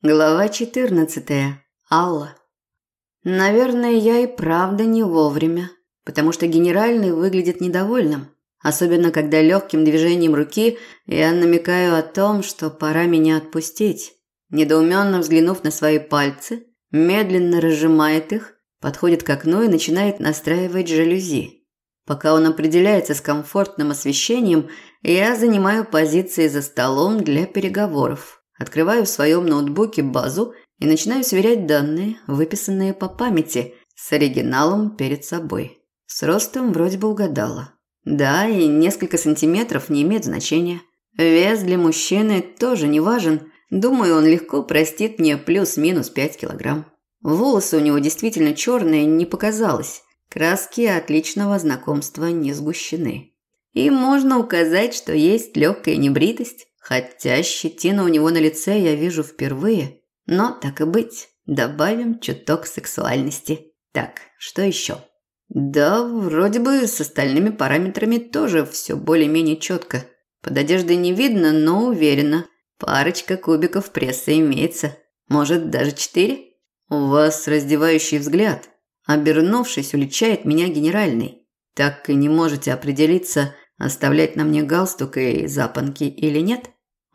Глава 14. Алла. Наверное, я и правда не вовремя, потому что генеральный выглядит недовольным, особенно когда легким движением руки я намекаю о том, что пора меня отпустить. Недоуменно взглянув на свои пальцы, медленно разжимает их, подходит к окну и начинает настраивать жалюзи. Пока он определяется с комфортным освещением, я занимаю позиции за столом для переговоров. Открываю в своем ноутбуке базу и начинаю сверять данные, выписанные по памяти, с оригиналом перед собой. С ростом вроде бы угадала. Да, и несколько сантиметров не имеет значения. Вес для мужчины тоже не важен. Думаю, он легко простит мне плюс-минус 5 килограмм. Волосы у него действительно черные, не показалось. Краски отличного знакомства не сгущены. И можно указать, что есть легкая небритость, Хотя щетину у него на лице я вижу впервые, но так и быть, добавим чуток сексуальности. Так, что еще? Да, вроде бы с остальными параметрами тоже все более-менее четко. Под одеждой не видно, но уверена. Парочка кубиков пресса имеется. Может, даже четыре? У вас раздевающий взгляд. Обернувшись, уличает меня генеральный. Так и не можете определиться, оставлять на мне галстук и запонки или нет?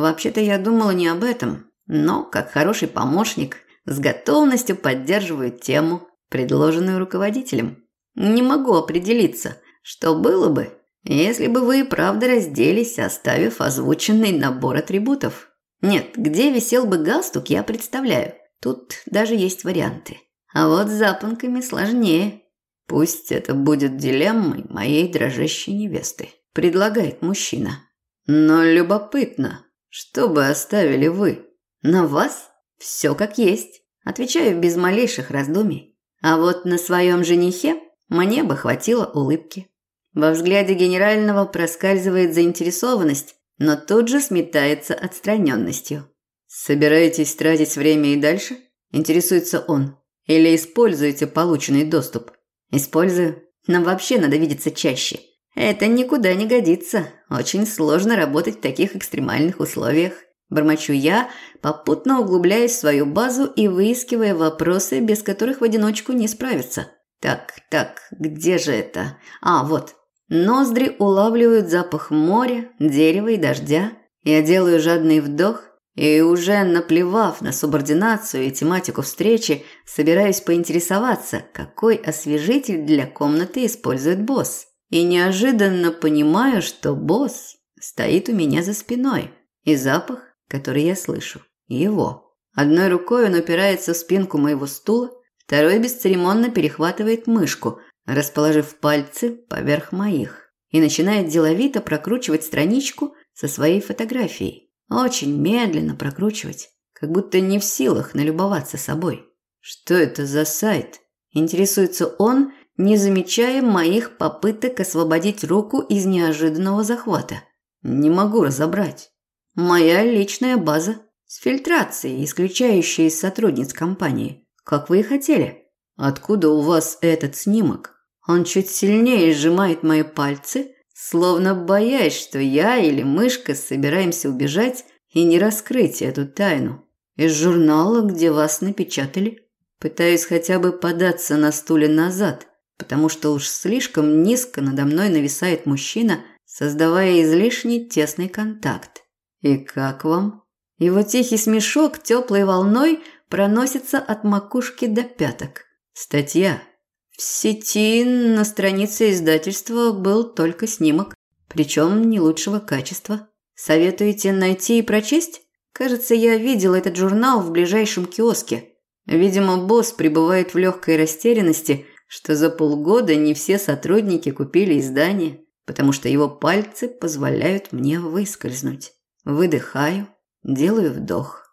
Вообще-то я думала не об этом, но, как хороший помощник, с готовностью поддерживаю тему, предложенную руководителем. Не могу определиться, что было бы, если бы вы и правда разделись, оставив озвученный набор атрибутов. Нет, где висел бы галстук, я представляю. Тут даже есть варианты. А вот с запонками сложнее. Пусть это будет дилеммой моей дрожащей невесты, предлагает мужчина. Но любопытно, что бы оставили вы? На вас все как есть. Отвечаю без малейших раздумий. А вот на своем женихе мне бы хватило улыбки. Во взгляде генерального проскальзывает заинтересованность, но тут же сметается отстраненностью. «Собираетесь тратить время и дальше?» – интересуется он. «Или используете полученный доступ?» «Использую. Нам вообще надо видеться чаще. Это никуда не годится. Очень сложно работать в таких экстремальных условиях. Бормочу я, попутно углубляясь в свою базу и выискивая вопросы, без которых в одиночку не справиться. Так, так, где же это? А, вот. Ноздри улавливают запах моря, дерева и дождя. Я делаю жадный вдох и уже наплевав на субординацию и тематику встречи, собираюсь поинтересоваться, какой освежитель для комнаты использует босс и неожиданно понимаю, что босс стоит у меня за спиной, и запах, который я слышу, его. Одной рукой он упирается в спинку моего стула, второй бесцеремонно перехватывает мышку, расположив пальцы поверх моих, и начинает деловито прокручивать страничку со своей фотографией. Очень медленно прокручивать, как будто не в силах налюбоваться собой. Что это за сайт? Интересуется он не замечая моих попыток освободить руку из неожиданного захвата. Не могу разобрать. Моя личная база с фильтрацией, исключающей сотрудниц компании. Как вы и хотели. Откуда у вас этот снимок? Он чуть сильнее сжимает мои пальцы, словно боясь, что я или мышка собираемся убежать и не раскрыть эту тайну. Из журнала, где вас напечатали. Пытаюсь хотя бы податься на стуле назад – потому что уж слишком низко надо мной нависает мужчина, создавая излишне тесный контакт. «И как вам?» Его тихий смешок теплой волной проносится от макушки до пяток. Статья. В сети на странице издательства был только снимок, причем не лучшего качества. Советуете найти и прочесть? Кажется, я видел этот журнал в ближайшем киоске. Видимо, босс пребывает в легкой растерянности – что за полгода не все сотрудники купили издание, потому что его пальцы позволяют мне выскользнуть. Выдыхаю, делаю вдох.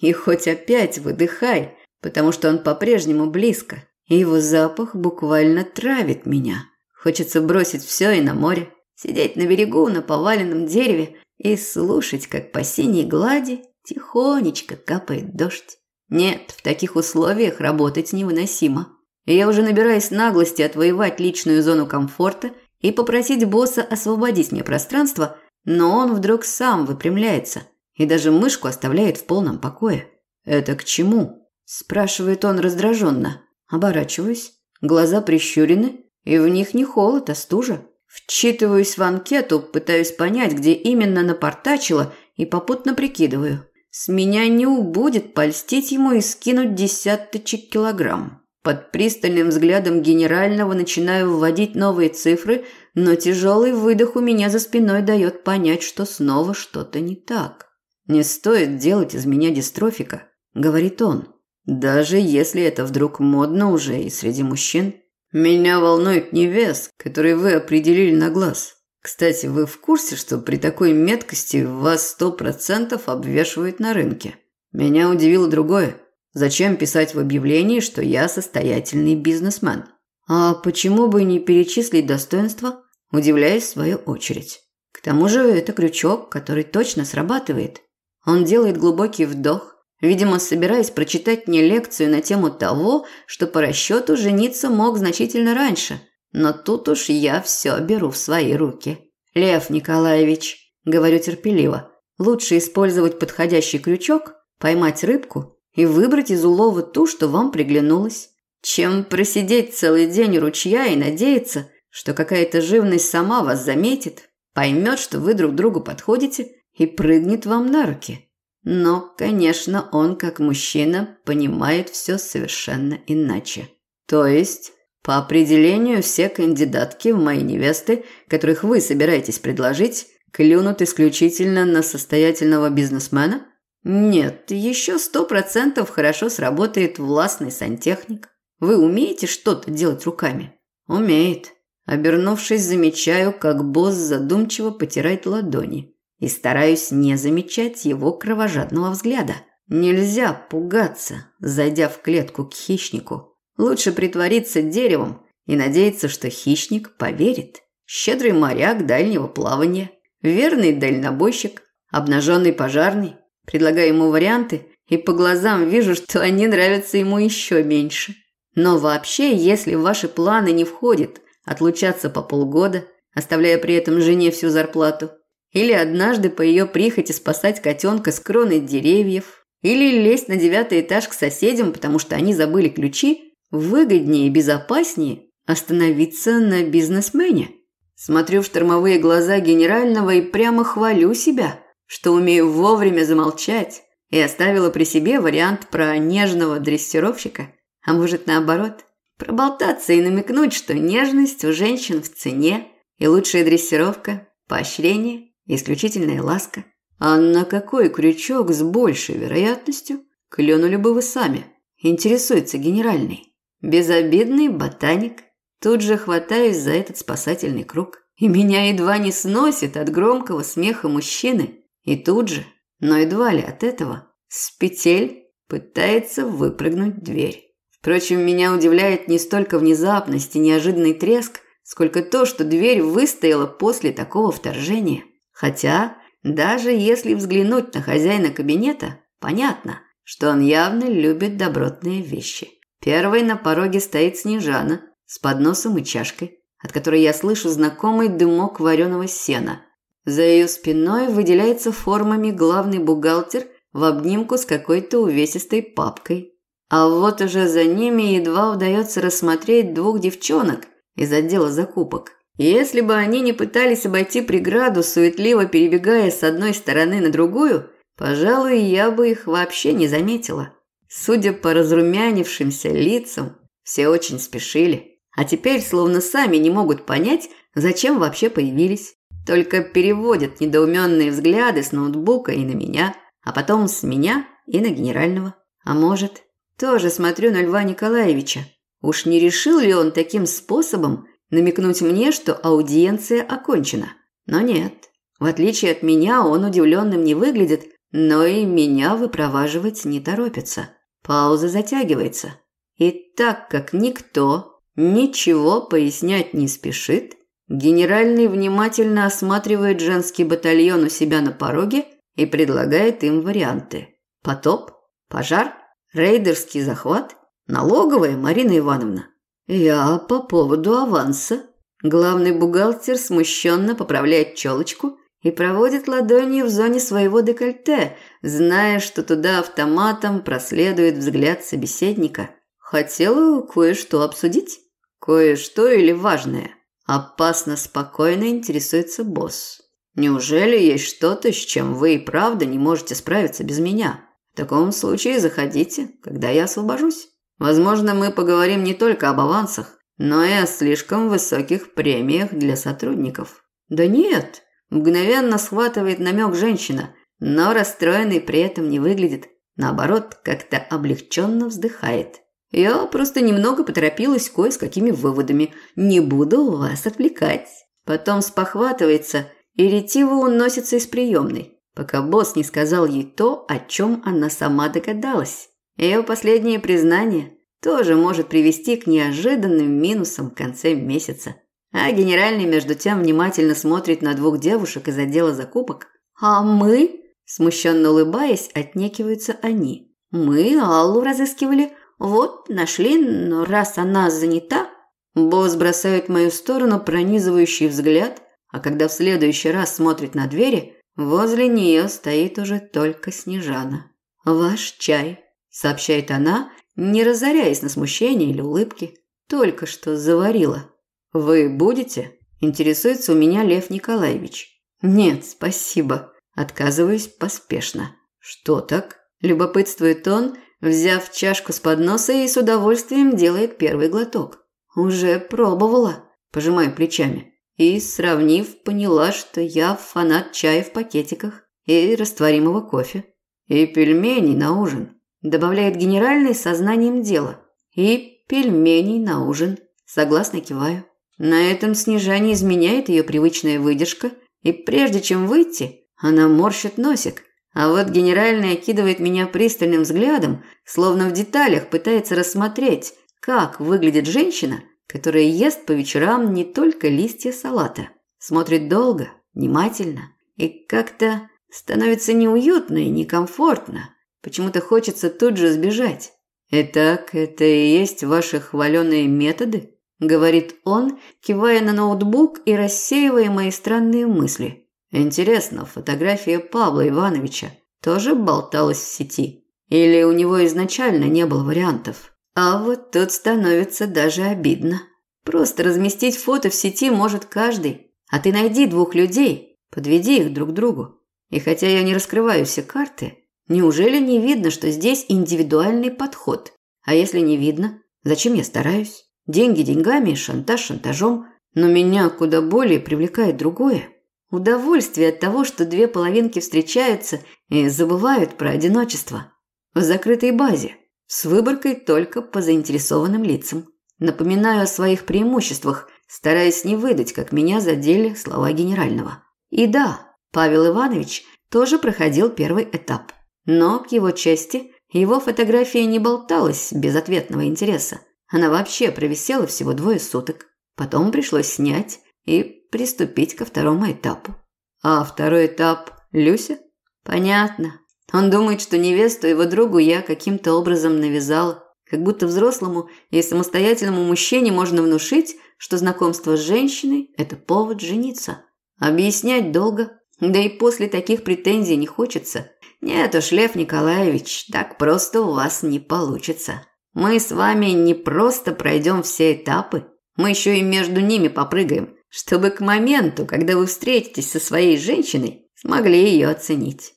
И хоть опять выдыхай, потому что он по-прежнему близко, и его запах буквально травит меня. Хочется бросить все и на море, сидеть на берегу на поваленном дереве и слушать, как по синей глади тихонечко капает дождь. Нет, в таких условиях работать невыносимо и я уже набираюсь наглости отвоевать личную зону комфорта и попросить босса освободить мне пространство, но он вдруг сам выпрямляется и даже мышку оставляет в полном покое. «Это к чему?» – спрашивает он раздраженно. Оборачиваюсь. Глаза прищурены, и в них не холод, а стужа. Вчитываюсь в анкету, пытаюсь понять, где именно напортачила, и попутно прикидываю. С меня не убудет польстить ему и скинуть десяточек килограмм. Под пристальным взглядом генерального начинаю вводить новые цифры, но тяжелый выдох у меня за спиной дает понять, что снова что-то не так. «Не стоит делать из меня дистрофика», – говорит он. «Даже если это вдруг модно уже и среди мужчин». Меня волнует не вес, который вы определили на глаз. Кстати, вы в курсе, что при такой меткости вас сто процентов обвешивают на рынке? Меня удивило другое. Зачем писать в объявлении, что я состоятельный бизнесмен? А почему бы не перечислить достоинства? Удивляюсь в свою очередь. К тому же это крючок, который точно срабатывает. Он делает глубокий вдох, видимо, собираясь прочитать мне лекцию на тему того, что по расчету жениться мог значительно раньше. Но тут уж я все беру в свои руки. «Лев Николаевич», – говорю терпеливо, – «лучше использовать подходящий крючок, поймать рыбку и выбрать из улова ту, что вам приглянулась, чем просидеть целый день у ручья и надеяться, что какая-то живность сама вас заметит, поймет, что вы друг другу подходите и прыгнет вам на руки». Но, конечно, он, как мужчина, понимает все совершенно иначе. То есть, по определению, все кандидатки в мои невесты, которых вы собираетесь предложить, клюнут исключительно на состоятельного бизнесмена? Нет, еще сто процентов хорошо сработает властный сантехник. Вы умеете что-то делать руками? Умеет. Обернувшись, замечаю, как босс задумчиво потирает ладони и стараюсь не замечать его кровожадного взгляда. Нельзя пугаться, зайдя в клетку к хищнику. Лучше притвориться деревом и надеяться, что хищник поверит. Щедрый моряк дальнего плавания, верный дальнобойщик, обнаженный пожарный. Предлагаю ему варианты, и по глазам вижу, что они нравятся ему еще меньше. Но вообще, если в ваши планы не входит отлучаться по полгода, оставляя при этом жене всю зарплату, или однажды по ее прихоти спасать котенка с кроной деревьев. Или лезть на девятый этаж к соседям, потому что они забыли ключи. Выгоднее и безопаснее остановиться на бизнесмене. Смотрю в штормовые глаза генерального и прямо хвалю себя, что умею вовремя замолчать и оставила при себе вариант про нежного дрессировщика. А может наоборот, проболтаться и намекнуть, что нежность у женщин в цене и лучшая дрессировка – поощрение исключительная ласка. А на какой крючок с большей вероятностью клюнули бы вы сами? Интересуется генеральный. Безобидный ботаник. Тут же хватаюсь за этот спасательный круг. И меня едва не сносит от громкого смеха мужчины. И тут же, но едва ли от этого, с петель пытается выпрыгнуть дверь. Впрочем, меня удивляет не столько внезапность и неожиданный треск, сколько то, что дверь выстояла после такого вторжения. Хотя, даже если взглянуть на хозяина кабинета, понятно, что он явно любит добротные вещи. Первой на пороге стоит Снежана с подносом и чашкой, от которой я слышу знакомый дымок вареного сена. За ее спиной выделяется формами главный бухгалтер в обнимку с какой-то увесистой папкой. А вот уже за ними едва удается рассмотреть двух девчонок из отдела закупок. Если бы они не пытались обойти преграду, суетливо перебегая с одной стороны на другую, пожалуй, я бы их вообще не заметила. Судя по разрумянившимся лицам, все очень спешили. А теперь словно сами не могут понять, зачем вообще появились. Только переводят недоуменные взгляды с ноутбука и на меня, а потом с меня и на генерального. А может, тоже смотрю на Льва Николаевича. Уж не решил ли он таким способом намекнуть мне, что аудиенция окончена. Но нет. В отличие от меня, он удивленным не выглядит, но и меня выпроваживать не торопится. Пауза затягивается. И так как никто ничего пояснять не спешит, генеральный внимательно осматривает женский батальон у себя на пороге и предлагает им варианты. Потоп? Пожар? Рейдерский захват? Налоговая, Марина Ивановна? «Я по поводу аванса». Главный бухгалтер смущенно поправляет челочку и проводит ладонью в зоне своего декольте, зная, что туда автоматом проследует взгляд собеседника. Хотела кое-что обсудить? Кое-что или важное? Опасно спокойно интересуется босс. Неужели есть что-то, с чем вы и правда не можете справиться без меня? В таком случае заходите, когда я освобожусь. Возможно, мы поговорим не только об авансах, но и о слишком высоких премиях для сотрудников. Да нет, мгновенно схватывает намек женщина, но расстроенный при этом не выглядит. Наоборот, как-то облегченно вздыхает. Я просто немного поторопилась кое с какими выводами. Не буду вас отвлекать. Потом спохватывается и ретиво уносится из приемной, пока босс не сказал ей то, о чем она сама догадалась. Ее последнее признание тоже может привести к неожиданным минусам в конце месяца. А генеральный между тем внимательно смотрит на двух девушек из отдела закупок. А мы, смущенно улыбаясь, отнекиваются они. Мы Аллу разыскивали, вот нашли, но раз она занята, босс бросает в мою сторону пронизывающий взгляд, а когда в следующий раз смотрит на двери, возле нее стоит уже только Снежана. «Ваш чай», – сообщает она, не разоряясь на смущение или улыбки. «Только что заварила». «Вы будете?» – интересуется у меня Лев Николаевич. «Нет, спасибо». Отказываюсь поспешно. «Что так?» – любопытствует он, взяв чашку с подноса и с удовольствием делает первый глоток. «Уже пробовала», – пожимаю плечами и, сравнив, поняла, что я фанат чая в пакетиках и растворимого кофе. И пельмени на ужин. Добавляет генеральный сознанием дела. И пельменей на ужин. Согласно киваю. На этом снижании изменяет ее привычная выдержка, и прежде чем выйти, она морщит носик, а вот генеральный окидывает меня пристальным взглядом, словно в деталях пытается рассмотреть, как выглядит женщина – которая ест по вечерам не только листья салата, смотрит долго, внимательно и как-то становится неуютно и некомфортно. Почему-то хочется тут же сбежать. «Итак, это и есть ваши хваленые методы?» – говорит он, кивая на ноутбук и рассеивая мои странные мысли. «Интересно, фотография Павла Ивановича тоже болталась в сети? Или у него изначально не было вариантов?» А вот тут становится даже обидно. Просто разместить фото в сети может каждый. А ты найди двух людей, подведи их друг к другу. И хотя я не раскрываю все карты, неужели не видно, что здесь индивидуальный подход? А если не видно, зачем я стараюсь? Деньги деньгами, шантаж шантажом, но меня куда более привлекает другое. Удовольствие от того, что две половинки встречаются и забывают про одиночество. В закрытой базе – с выборкой только по заинтересованным лицам. Напоминаю о своих преимуществах, стараясь не выдать, как меня задели слова генерального. И да, Павел Иванович тоже проходил первый этап. Но, к его чести, его фотография не болталась без ответного интереса. Она вообще провисела всего двое суток. Потом пришлось снять и приступить ко второму этапу. А второй этап – Люся? Понятно. Он думает, что невесту его другу я каким-то образом навязала. Как будто взрослому и самостоятельному мужчине можно внушить, что знакомство с женщиной – это повод жениться. Объяснять долго, да и после таких претензий не хочется. Нет уж, Лев Николаевич, так просто у вас не получится. Мы с вами не просто пройдем все этапы, мы еще и между ними попрыгаем, чтобы к моменту, когда вы встретитесь со своей женщиной, смогли ее оценить.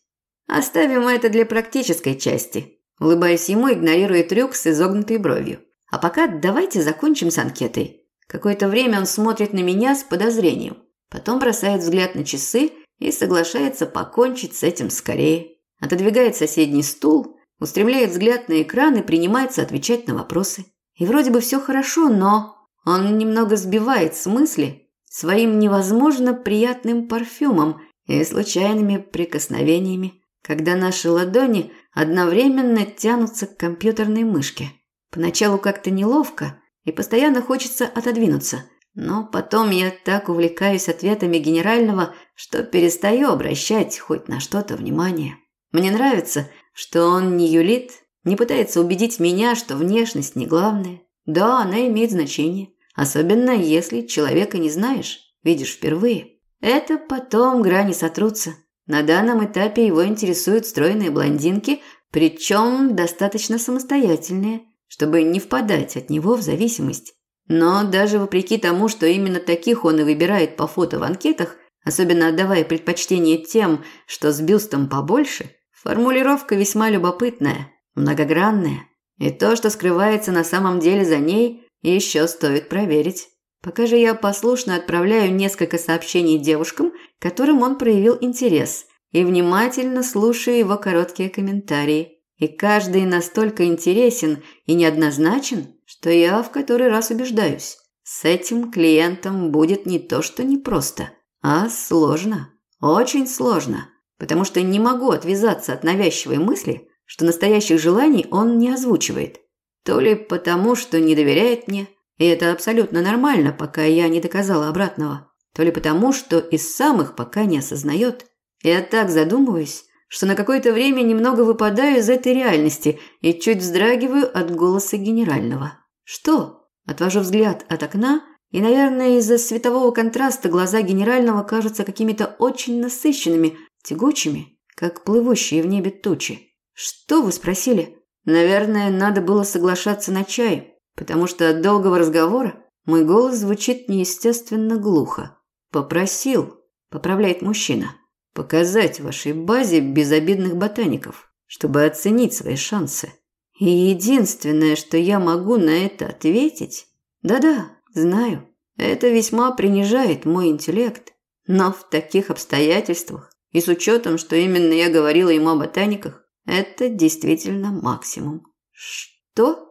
Оставим это для практической части. Улыбаясь ему, игнорируя трюк с изогнутой бровью. А пока давайте закончим с анкетой. Какое-то время он смотрит на меня с подозрением. Потом бросает взгляд на часы и соглашается покончить с этим скорее. Отодвигает соседний стул, устремляет взгляд на экран и принимается отвечать на вопросы. И вроде бы все хорошо, но он немного сбивает с мысли своим невозможно приятным парфюмом и случайными прикосновениями когда наши ладони одновременно тянутся к компьютерной мышке. Поначалу как-то неловко и постоянно хочется отодвинуться, но потом я так увлекаюсь ответами генерального, что перестаю обращать хоть на что-то внимание. Мне нравится, что он не юлит, не пытается убедить меня, что внешность не главное. Да, она имеет значение, особенно если человека не знаешь, видишь впервые. Это потом грани сотрутся. На данном этапе его интересуют стройные блондинки, причем достаточно самостоятельные, чтобы не впадать от него в зависимость. Но даже вопреки тому, что именно таких он и выбирает по фото в анкетах, особенно отдавая предпочтение тем, что с бюстом побольше, формулировка весьма любопытная, многогранная. И то, что скрывается на самом деле за ней, еще стоит проверить. Пока же я послушно отправляю несколько сообщений девушкам, которым он проявил интерес, и внимательно слушаю его короткие комментарии. И каждый настолько интересен и неоднозначен, что я в который раз убеждаюсь. С этим клиентом будет не то что непросто, а сложно. Очень сложно. Потому что не могу отвязаться от навязчивой мысли, что настоящих желаний он не озвучивает. То ли потому, что не доверяет мне – и это абсолютно нормально, пока я не доказала обратного. То ли потому, что из самых пока не осознает. Я так задумываюсь, что на какое-то время немного выпадаю из этой реальности и чуть вздрагиваю от голоса генерального. «Что?» Отвожу взгляд от окна, и, наверное, из-за светового контраста глаза генерального кажутся какими-то очень насыщенными, тягучими, как плывущие в небе тучи. «Что вы спросили?» Наверное, надо было соглашаться на чай, потому что от долгого разговора мой голос звучит неестественно глухо. «Попросил», – поправляет мужчина, – «показать вашей базе безобидных ботаников, чтобы оценить свои шансы. И единственное, что я могу на это ответить, да-да, знаю, это весьма принижает мой интеллект, но в таких обстоятельствах и с учетом, что именно я говорила ему о ботаниках, это действительно максимум. Что?